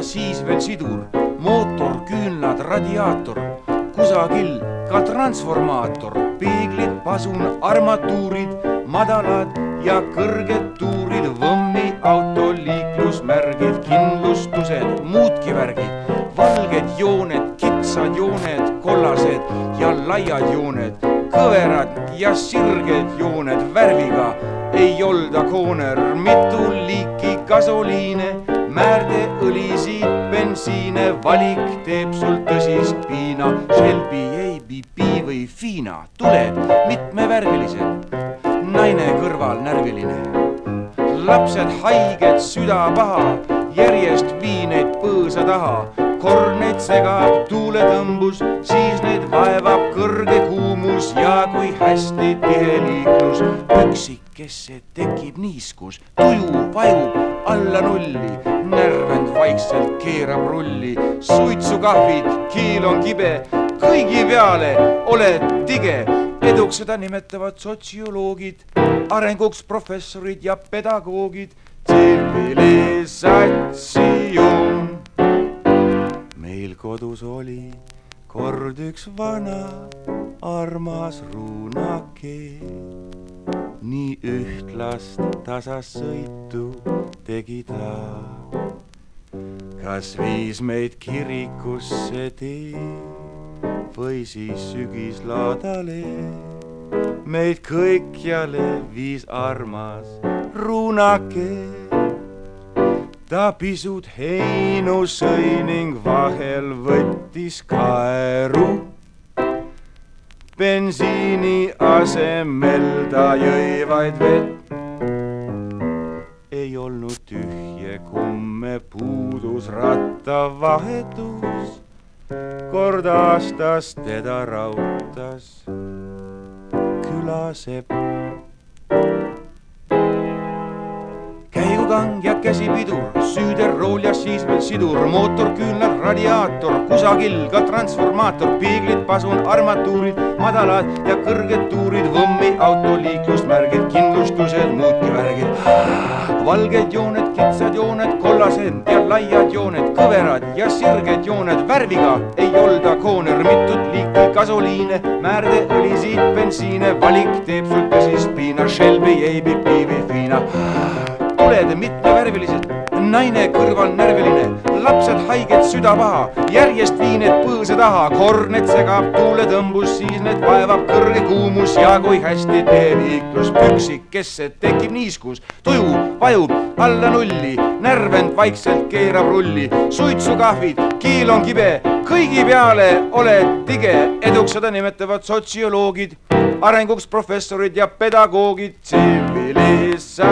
sidur, mootor, küünlad, radiaator, kusagil ka transformaator, peeglid, pasun, armatuurid, madalad ja kõrged tuurid, võmmi auto liiklusmärgid, kindlustused, muudki värgid, valged jooned, kitsad jooned, kollased ja laiad jooned, kõverad ja sirged jooned värviga ei olda kooner, mitu liiki gasoliine, määrdeõlisid, bensiine, valik teeb sul tõsist piina, Shelby, ABB või Fina, tuled mitmevärvilised, naine kõrval närviline, lapsed haiged, süda paha, järjest vii neid põõsa taha. Korneid segab tuuletõmbus, siis neid vaevab kõrge kuumus ja kui hästi tihe liiklus. Üksikesse tekib niiskus, tuju vajub alla nulli, närvend vaikselt keerab rulli, suitsukahvid, kiil on kibe, kõigi peale oled tige. Eduks seda nimetavad sotsioloogid, arenguks professorid ja pedagoogid. tsivilisatsioon meil kodus oli kord üks vana armas ruunake. Nii ühtlast tasasõitu tegi ta. kas viis meid kirikusse tee või siis sügislaadale? meid kõikjale viis armas ruunake ta pisut heinu sõi ning vahel võttis kaeru. Bensiini asemel ta jõi vaid vett. ei olnud tühje kumme, puudus rattavahetus. kord aastas teda raudtas külasepp käigukang ja käsipidur, süüderrool ja siis veel sidur, mootorküünlad, radiaator, kusagil ka transformaator, piiglid, pasun, armatuurid, madalad ja kõrged tuurid, võmmi auto liiklusmärgid, kindlustused, muudki värgid. valged jooned, kitsad jooned, kollased ja laiad jooned, kõverad ja sirged jooned, värviga ei olda kooner, mitut liiki gasoliine, määrdeõlisid, bensiine, valik teeb sul tõsist piina, Shelby, ABB või Fina tuled mitmevärvilised, naine kõrval närviline, lapsed haiged, süda paha, järjest vii need põõsa taha, kornet segab tuuletõmbus, siis need vaevab kõrge kuumus ja kui hästi teeb liiklus püksikesse, tekib niiskus, tuju vajub alla nulli, närvend vaikselt keerab rulli, suitsukahvid, kiil on kibe, kõigi peale oled tige, eduks seda nimetavad sotsioloogid, arenguks professorid ja pedagoogid, tsivilisatsioon